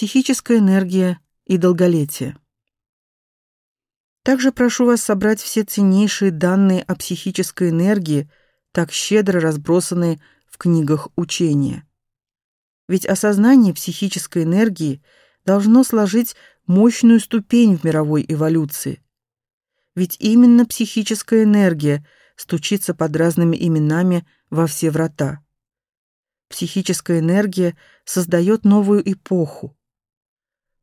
Психическая энергия и долголетие. Также прошу вас собрать все ценнейшие данные о психической энергии, так щедро разбросанные в книгах учения. Ведь осознание психической энергии должно сложить мощную ступень в мировой эволюции. Ведь именно психическая энергия стучится под разными именами во все врата. Психическая энергия создает новую эпоху.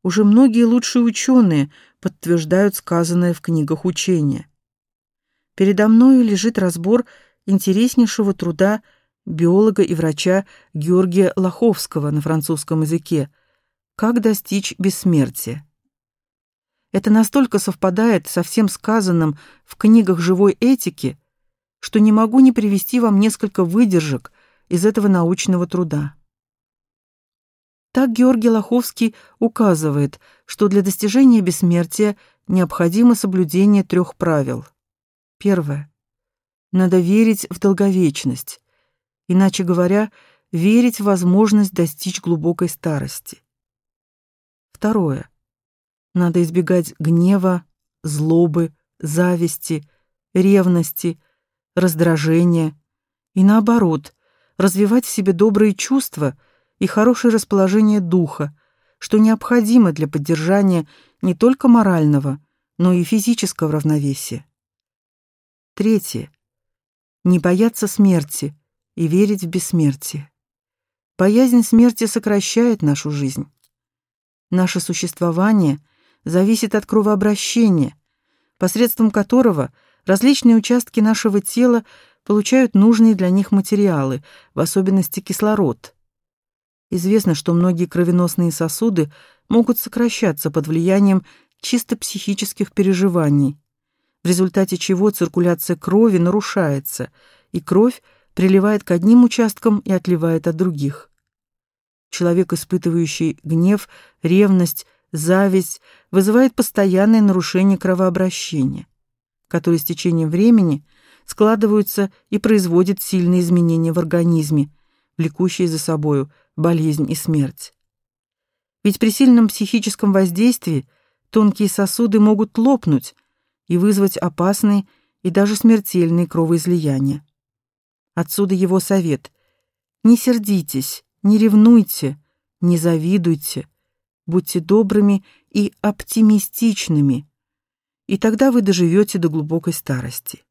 Уже многие лучшие ученые подтверждают сказанное в книгах учения. Передо мною лежит разбор интереснейшего труда биолога и врача Георгия Лоховского на французском языке «Как достичь бессмертия». Это настолько совпадает со всем сказанным в книгах живой этики, что не могу не привести вам несколько выдержек из этого научного труда. Так Георгий Лоховский указывает, что для достижения бессмертия необходимо соблюдение трех правил. Первое. Надо верить в долговечность, иначе говоря, верить в возможность достичь глубокой старости. Второе. Надо избегать гнева, злобы, зависти, ревности, раздражения и наоборот, развивать в себе добрые чувства – и хорошее расположение духа, что необходимо для поддержания не только морального, но и физического равновесия. Третье. Не бояться смерти и верить в бессмертие. Боязнь смерти сокращает нашу жизнь. Наше существование зависит от кровообращения, посредством которого различные участки нашего тела получают нужные для них материалы, в особенности кислород – Известно, что многие кровеносные сосуды могут сокращаться под влиянием чисто психических переживаний, в результате чего циркуляция крови нарушается, и кровь приливает к одним участкам и отливает от других. Человек, испытывающий гнев, ревность, зависть, вызывает постоянное нарушение кровообращения, которые с течением времени складываются и производят сильные изменения в организме, влекущие за собою болезнь и смерть. Ведь при сильном психическом воздействии тонкие сосуды могут лопнуть и вызвать опасные и даже смертельные кровоизлияния. Отсюда его совет: не сердитесь, не ревнуйте, не завидуйте, будьте добрыми и оптимистичными, и тогда вы доживете до глубокой старости.